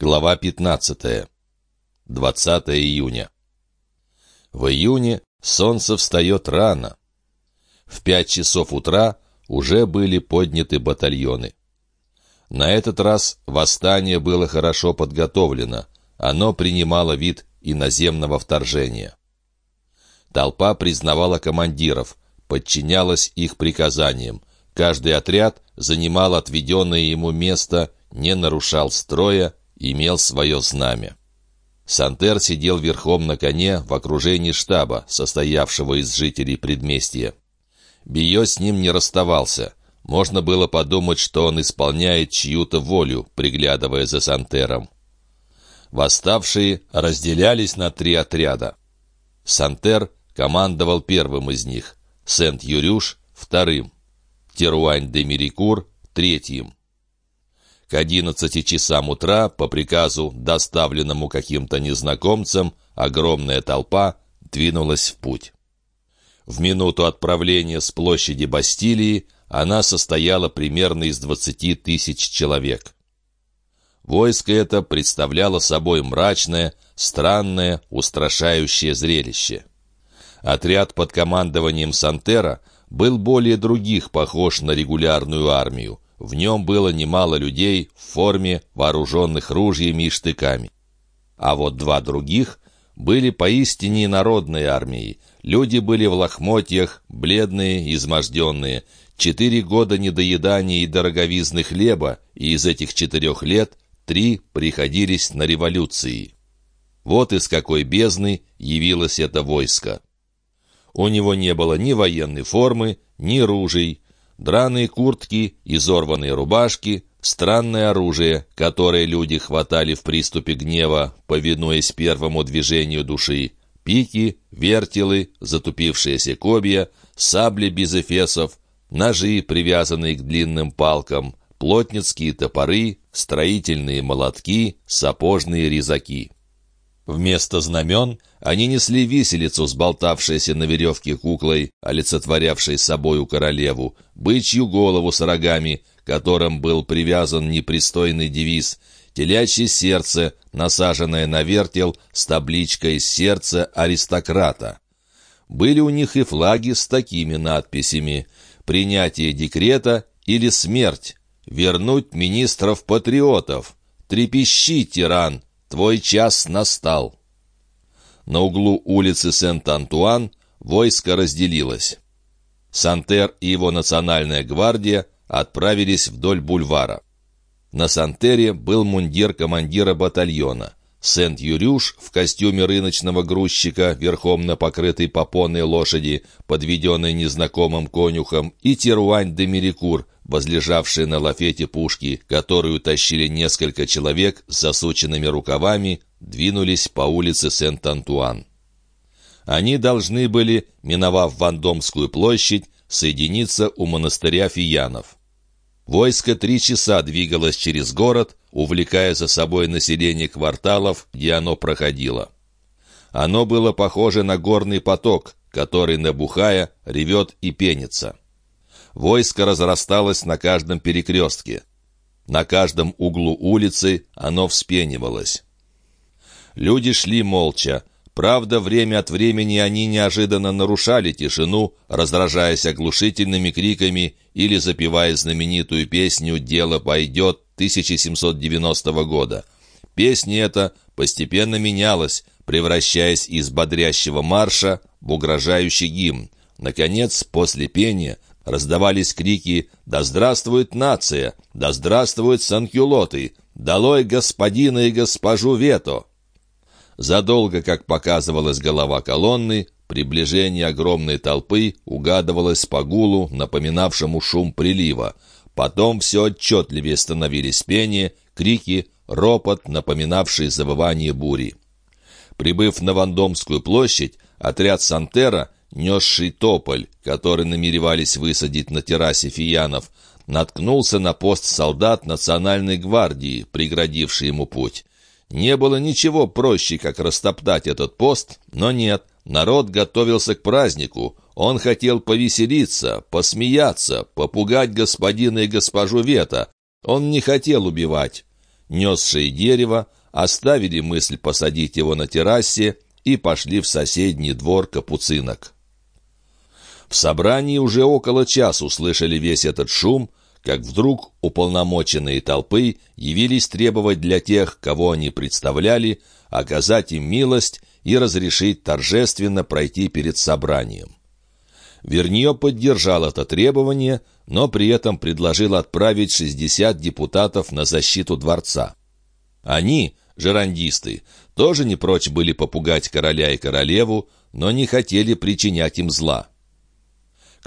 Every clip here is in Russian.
Глава 15. 20 июня. В июне солнце встает рано. В пять часов утра уже были подняты батальоны. На этот раз восстание было хорошо подготовлено. Оно принимало вид иноземного вторжения. Толпа признавала командиров, подчинялась их приказаниям. Каждый отряд занимал отведенное ему место, не нарушал строя, имел свое знамя. Сантер сидел верхом на коне в окружении штаба, состоявшего из жителей предместья. Био с ним не расставался. Можно было подумать, что он исполняет чью-то волю, приглядывая за Сантером. Восставшие разделялись на три отряда. Сантер командовал первым из них, Сент-Юрюш — вторым, Теруань-де-Мерикур — третьим. К одиннадцати часам утра, по приказу, доставленному каким-то незнакомцам, огромная толпа двинулась в путь. В минуту отправления с площади Бастилии она состояла примерно из двадцати тысяч человек. Войско это представляло собой мрачное, странное, устрашающее зрелище. Отряд под командованием Сантера был более других похож на регулярную армию, в нем было немало людей в форме, вооруженных ружьями и штыками. А вот два других были поистине народной армией. Люди были в лохмотьях, бледные, изможденные. Четыре года недоедания и дороговизны хлеба, и из этих четырех лет три приходились на революции. Вот из какой бездны явилось это войско. У него не было ни военной формы, ни ружей, Драные куртки, изорванные рубашки, странное оружие, которое люди хватали в приступе гнева, повинуясь первому движению души, пики, вертелы, затупившиеся кобья, сабли без эфесов, ножи, привязанные к длинным палкам, плотницкие топоры, строительные молотки, сапожные резаки. Вместо знамен они несли виселицу, сболтавшейся на веревке куклой, олицетворявшей собою королеву, бычью голову с рогами, которым был привязан непристойный девиз, телячье сердце, насаженное на вертел с табличкой «Сердце аристократа». Были у них и флаги с такими надписями «Принятие декрета» или «Смерть», «Вернуть министров-патриотов», «Трепещи, тиран», Твой час настал». На углу улицы Сент-Антуан войско разделилось. Сантер и его национальная гвардия отправились вдоль бульвара. На Сантере был мундир командира батальона. Сент-Юрюш в костюме рыночного грузчика, верхом на покрытой попонной лошади, подведенной незнакомым конюхом, и Теруань де Мерикур, возлежавшие на лафете пушки, которую тащили несколько человек с засученными рукавами, двинулись по улице Сент-Антуан. Они должны были, миновав Вандомскую площадь, соединиться у монастыря Фиянов. Войско три часа двигалось через город, увлекая за собой население кварталов, где оно проходило. Оно было похоже на горный поток, который, набухая, ревет и пенится. Войско разрасталось на каждом перекрестке. На каждом углу улицы оно вспенивалось. Люди шли молча. Правда, время от времени они неожиданно нарушали тишину, раздражаясь оглушительными криками или запевая знаменитую песню «Дело пойдет» 1790 года. Песня эта постепенно менялась, превращаясь из бодрящего марша в угрожающий гимн. Наконец, после пения раздавались крики «Да здравствует нация! Да здравствуют санкюлоты! Долой господина и госпожу Вето!» Задолго, как показывалась голова колонны, приближение огромной толпы угадывалось по гулу, напоминавшему шум прилива. Потом все отчетливее становились пение, крики, ропот, напоминавший завывание бури. Прибыв на Вандомскую площадь, отряд Сантера несший тополь, который намеревались высадить на террасе Фиянов, наткнулся на пост солдат Национальной гвардии, преградивший ему путь. Не было ничего проще, как растоптать этот пост, но нет, народ готовился к празднику. Он хотел повеселиться, посмеяться, попугать господина и госпожу Вета. Он не хотел убивать. несшие дерево, оставили мысль посадить его на террасе и пошли в соседний двор капуцинок. В собрании уже около часа услышали весь этот шум, как вдруг уполномоченные толпы явились требовать для тех, кого они представляли, оказать им милость и разрешить торжественно пройти перед собранием. Вернье поддержал это требование, но при этом предложил отправить 60 депутатов на защиту дворца. Они, жерандисты, тоже не прочь были попугать короля и королеву, но не хотели причинять им зла.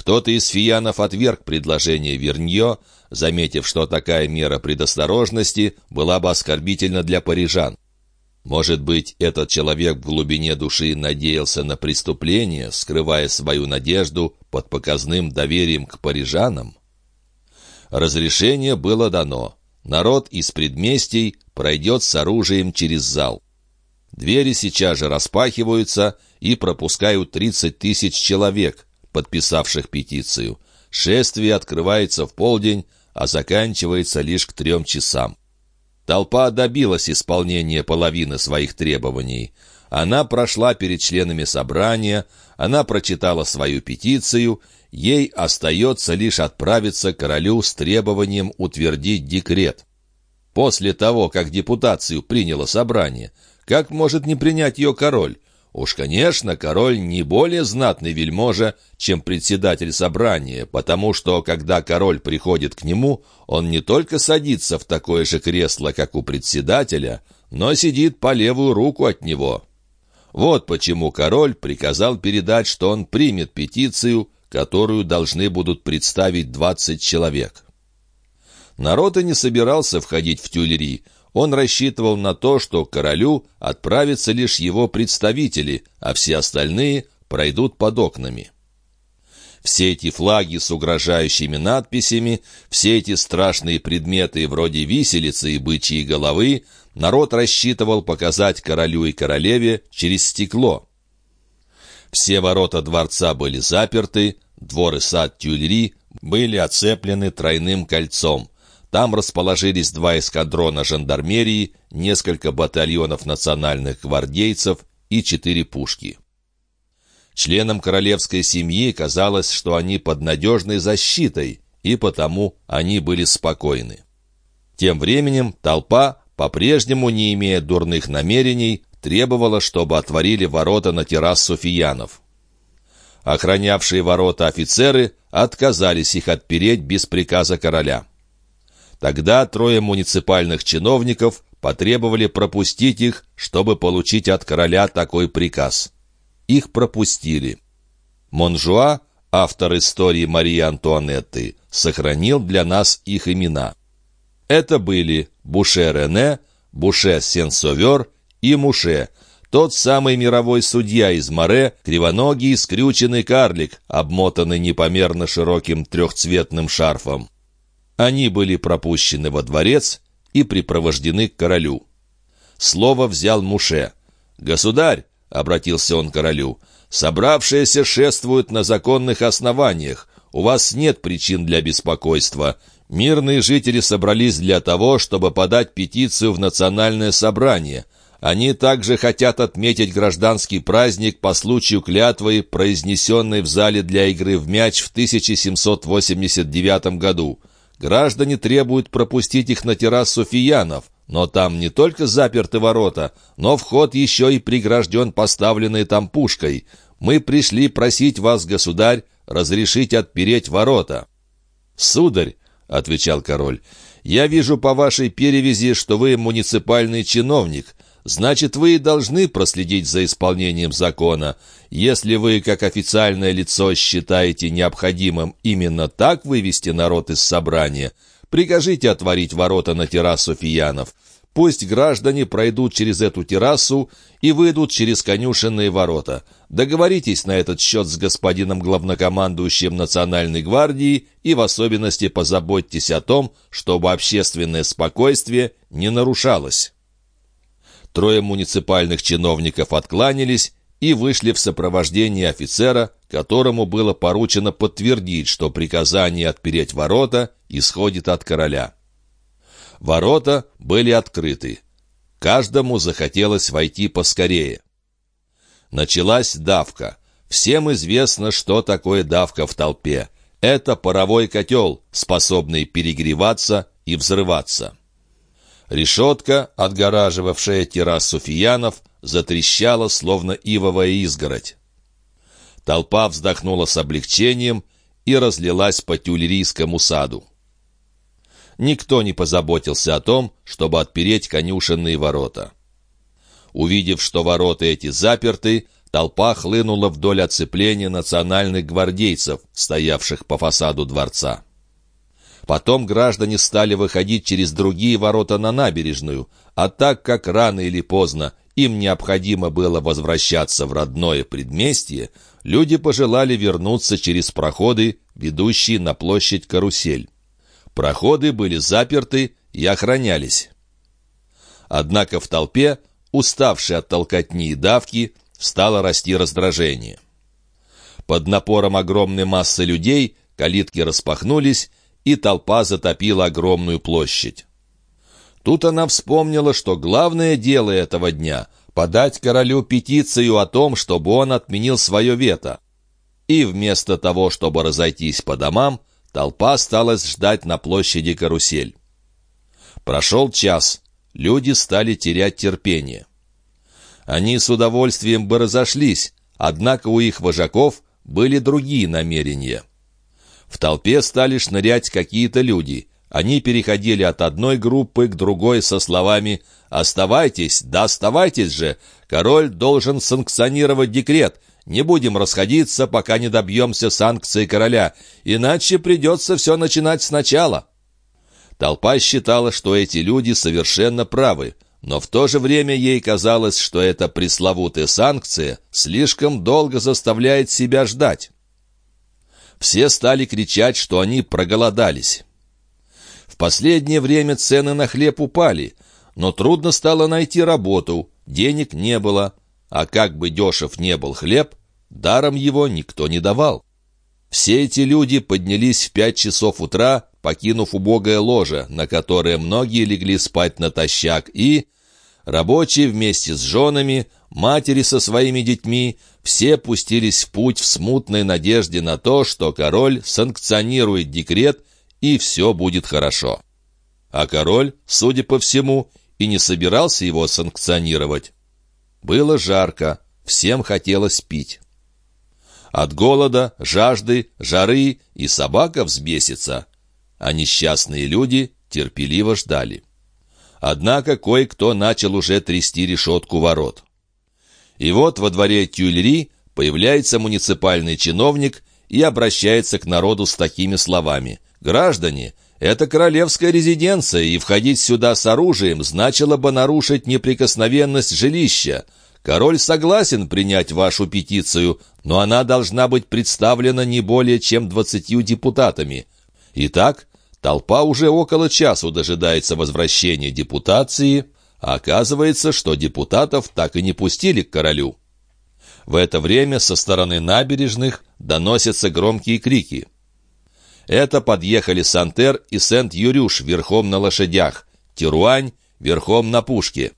Кто-то из фиянов отверг предложение Вернье, заметив, что такая мера предосторожности была бы оскорбительна для парижан. Может быть, этот человек в глубине души надеялся на преступление, скрывая свою надежду под показным доверием к парижанам? Разрешение было дано. Народ из предместий пройдет с оружием через зал. Двери сейчас же распахиваются и пропускают 30 тысяч человек, подписавших петицию. Шествие открывается в полдень, а заканчивается лишь к трем часам. Толпа добилась исполнения половины своих требований. Она прошла перед членами собрания, она прочитала свою петицию, ей остается лишь отправиться к королю с требованием утвердить декрет. После того, как депутацию приняло собрание, как может не принять ее король? Уж, конечно, король не более знатный вельможа, чем председатель собрания, потому что, когда король приходит к нему, он не только садится в такое же кресло, как у председателя, но сидит по левую руку от него. Вот почему король приказал передать, что он примет петицию, которую должны будут представить 20 человек. Народ и не собирался входить в тюльри, он рассчитывал на то, что к королю отправятся лишь его представители, а все остальные пройдут под окнами. Все эти флаги с угрожающими надписями, все эти страшные предметы вроде виселицы и бычьей головы народ рассчитывал показать королю и королеве через стекло. Все ворота дворца были заперты, двор и сад Тюльри были оцеплены тройным кольцом. Там расположились два эскадрона жандармерии, несколько батальонов национальных гвардейцев и четыре пушки. Членам королевской семьи казалось, что они под надежной защитой, и потому они были спокойны. Тем временем толпа, по-прежнему не имея дурных намерений, требовала, чтобы отворили ворота на террасу фиянов. Охранявшие ворота офицеры отказались их отпереть без приказа короля. Тогда трое муниципальных чиновников потребовали пропустить их, чтобы получить от короля такой приказ. Их пропустили. Монжуа, автор истории Марии Антуанетты, сохранил для нас их имена. Это были Буше Рене, Буше Сен-Совер и Муше, тот самый мировой судья из Море, кривоногий скрюченный карлик, обмотанный непомерно широким трехцветным шарфом. Они были пропущены во дворец и припровождены к королю. Слово взял Муше. «Государь!» — обратился он к королю. «Собравшиеся шествуют на законных основаниях. У вас нет причин для беспокойства. Мирные жители собрались для того, чтобы подать петицию в национальное собрание. Они также хотят отметить гражданский праздник по случаю клятвы, произнесенной в зале для игры в мяч в 1789 году. Граждане требуют пропустить их на террасу фиянов, но там не только заперты ворота, но вход еще и прегражден поставленной там пушкой. Мы пришли просить вас, государь, разрешить отпереть ворота». «Сударь», — отвечал король, — «я вижу по вашей перевязи, что вы муниципальный чиновник, значит, вы должны проследить за исполнением закона. Если вы, как официальное лицо, считаете необходимым именно так вывести народ из собрания, прикажите отворить ворота на террасу фиянов. Пусть граждане пройдут через эту террасу и выйдут через конюшенные ворота. Договоритесь на этот счет с господином главнокомандующим Национальной гвардии и в особенности позаботьтесь о том, чтобы общественное спокойствие не нарушалось. Трое муниципальных чиновников откланялись и вышли в сопровождении офицера, которому было поручено подтвердить, что приказание отпереть ворота исходит от короля. Ворота были открыты. Каждому захотелось войти поскорее. Началась давка. Всем известно, что такое давка в толпе. Это паровой котел, способный перегреваться и взрываться. Решетка, отгораживавшая террасу фиянов, затрещала, словно ивовая изгородь. Толпа вздохнула с облегчением и разлилась по тюлерийскому саду. Никто не позаботился о том, чтобы отпереть конюшенные ворота. Увидев, что ворота эти заперты, толпа хлынула вдоль оцепления национальных гвардейцев, стоявших по фасаду дворца. Потом граждане стали выходить через другие ворота на набережную, а так как рано или поздно им необходимо было возвращаться в родное предместье, люди пожелали вернуться через проходы, ведущие на площадь Карусель. Проходы были заперты и охранялись. Однако в толпе, уставшей от толкотни и давки, стало расти раздражение. Под напором огромной массы людей калитки распахнулись, и толпа затопила огромную площадь. Тут она вспомнила, что главное дело этого дня — подать королю петицию о том, чтобы он отменил свое вето. И вместо того, чтобы разойтись по домам, толпа осталась ждать на площади карусель. Прошел час, люди стали терять терпение. Они с удовольствием бы разошлись, однако у их вожаков были другие намерения. В толпе стали шнырять какие-то люди. Они переходили от одной группы к другой со словами «Оставайтесь, да оставайтесь же! Король должен санкционировать декрет. Не будем расходиться, пока не добьемся санкции короля, иначе придется все начинать сначала». Толпа считала, что эти люди совершенно правы, но в то же время ей казалось, что эта пресловутая санкция слишком долго заставляет себя ждать. Все стали кричать, что они проголодались. В последнее время цены на хлеб упали, но трудно стало найти работу, денег не было, а как бы дешев не был хлеб, даром его никто не давал. Все эти люди поднялись в пять часов утра, покинув убогое ложе, на которое многие легли спать натощак, и... Рабочие вместе с женами, матери со своими детьми, все пустились в путь в смутной надежде на то, что король санкционирует декрет, и все будет хорошо. А король, судя по всему, и не собирался его санкционировать. Было жарко, всем хотелось пить. От голода, жажды, жары и собака взбесится, а несчастные люди терпеливо ждали. Однако кое-кто начал уже трясти решетку ворот. И вот во дворе Тюльри появляется муниципальный чиновник и обращается к народу с такими словами. «Граждане, это королевская резиденция, и входить сюда с оружием значило бы нарушить неприкосновенность жилища. Король согласен принять вашу петицию, но она должна быть представлена не более чем двадцатью депутатами. Итак, Толпа уже около часу дожидается возвращения депутации, а оказывается, что депутатов так и не пустили к королю. В это время со стороны набережных доносятся громкие крики. Это подъехали Сантер и Сент-Юрюш верхом на лошадях, Тируань верхом на пушке.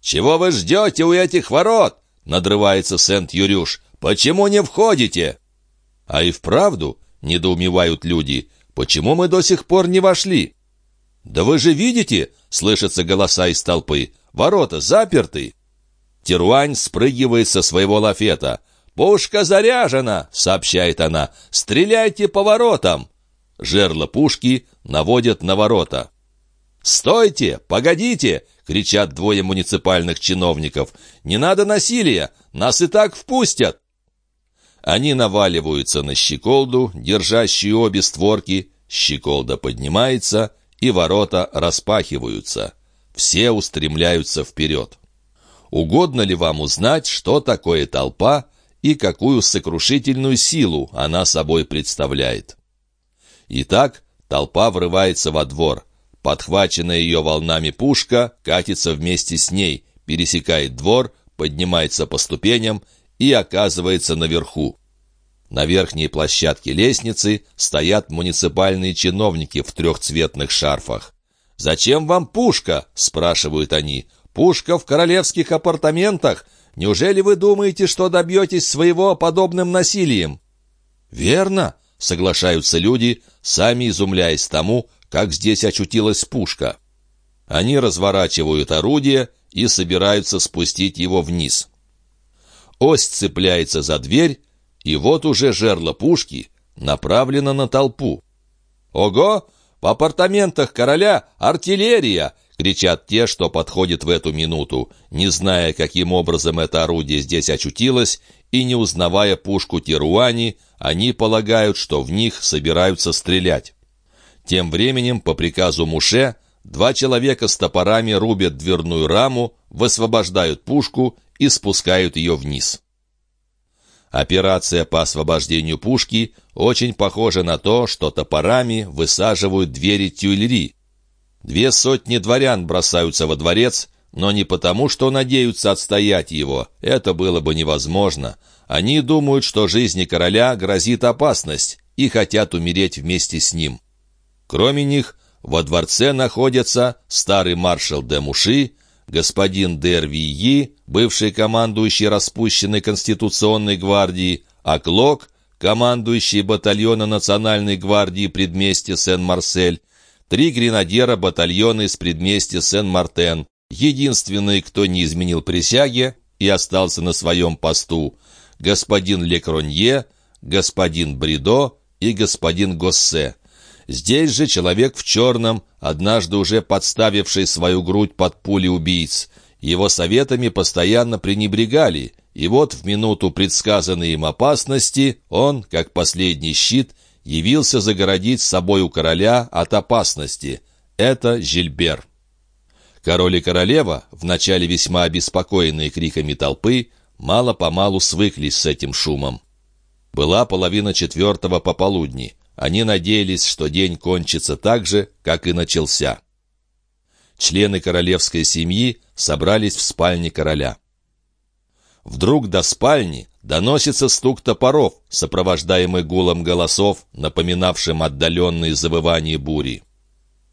«Чего вы ждете у этих ворот?» — надрывается Сент-Юрюш. «Почему не входите?» А и вправду, недоумевают люди, Почему мы до сих пор не вошли?» «Да вы же видите!» — слышатся голоса из толпы. «Ворота заперты!» Теруань спрыгивает со своего лафета. «Пушка заряжена!» — сообщает она. «Стреляйте по воротам!» Жерло пушки наводят на ворота. «Стойте! Погодите!» — кричат двое муниципальных чиновников. «Не надо насилия! Нас и так впустят!» Они наваливаются на щеколду, держащую обе створки. Щеколда поднимается, и ворота распахиваются. Все устремляются вперед. Угодно ли вам узнать, что такое толпа и какую сокрушительную силу она собой представляет? Итак, толпа врывается во двор. Подхваченная ее волнами пушка катится вместе с ней, пересекает двор, поднимается по ступеням и оказывается наверху. На верхней площадке лестницы стоят муниципальные чиновники в трехцветных шарфах. «Зачем вам пушка?» — спрашивают они. «Пушка в королевских апартаментах? Неужели вы думаете, что добьетесь своего подобным насилием?» «Верно», — соглашаются люди, сами изумляясь тому, как здесь очутилась пушка. Они разворачивают орудие и собираются спустить его вниз. Ось цепляется за дверь, и вот уже жерло пушки направлено на толпу. «Ого! В апартаментах короля артиллерия!» — кричат те, что подходят в эту минуту, не зная, каким образом это орудие здесь очутилось, и не узнавая пушку Теруани, они полагают, что в них собираются стрелять. Тем временем, по приказу Муше, два человека с топорами рубят дверную раму, высвобождают пушку и спускают ее вниз. Операция по освобождению пушки очень похожа на то, что топорами высаживают двери тюльри. Две сотни дворян бросаются во дворец, но не потому, что надеются отстоять его, это было бы невозможно. Они думают, что жизни короля грозит опасность и хотят умереть вместе с ним. Кроме них, во дворце находятся старый маршал де Муши, господин Дервии, бывший командующий распущенной Конституционной гвардии, Аклок, командующий батальона Национальной гвардии предместья Сен-Марсель, три гренадера батальона из предместья Сен-Мартен, единственный, кто не изменил присяге и остался на своем посту, господин Лекронье, господин Бридо и господин Госсе. Здесь же человек в черном, однажды уже подставивший свою грудь под пули убийц. Его советами постоянно пренебрегали, и вот в минуту предсказанной им опасности он, как последний щит, явился загородить собой у короля от опасности. Это Жильбер. Король и королева, вначале весьма обеспокоенные криками толпы, мало-помалу свыклись с этим шумом. Была половина четвертого пополудни. Они надеялись, что день кончится так же, как и начался. Члены королевской семьи собрались в спальне короля. Вдруг до спальни доносится стук топоров, сопровождаемый гулом голосов, напоминавшим отдаленные завывания бури.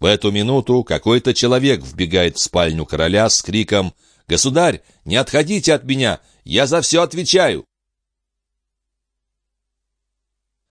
В эту минуту какой-то человек вбегает в спальню короля с криком «Государь, не отходите от меня! Я за все отвечаю!»